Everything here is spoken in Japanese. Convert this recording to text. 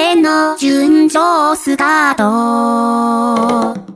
ての順調スタート。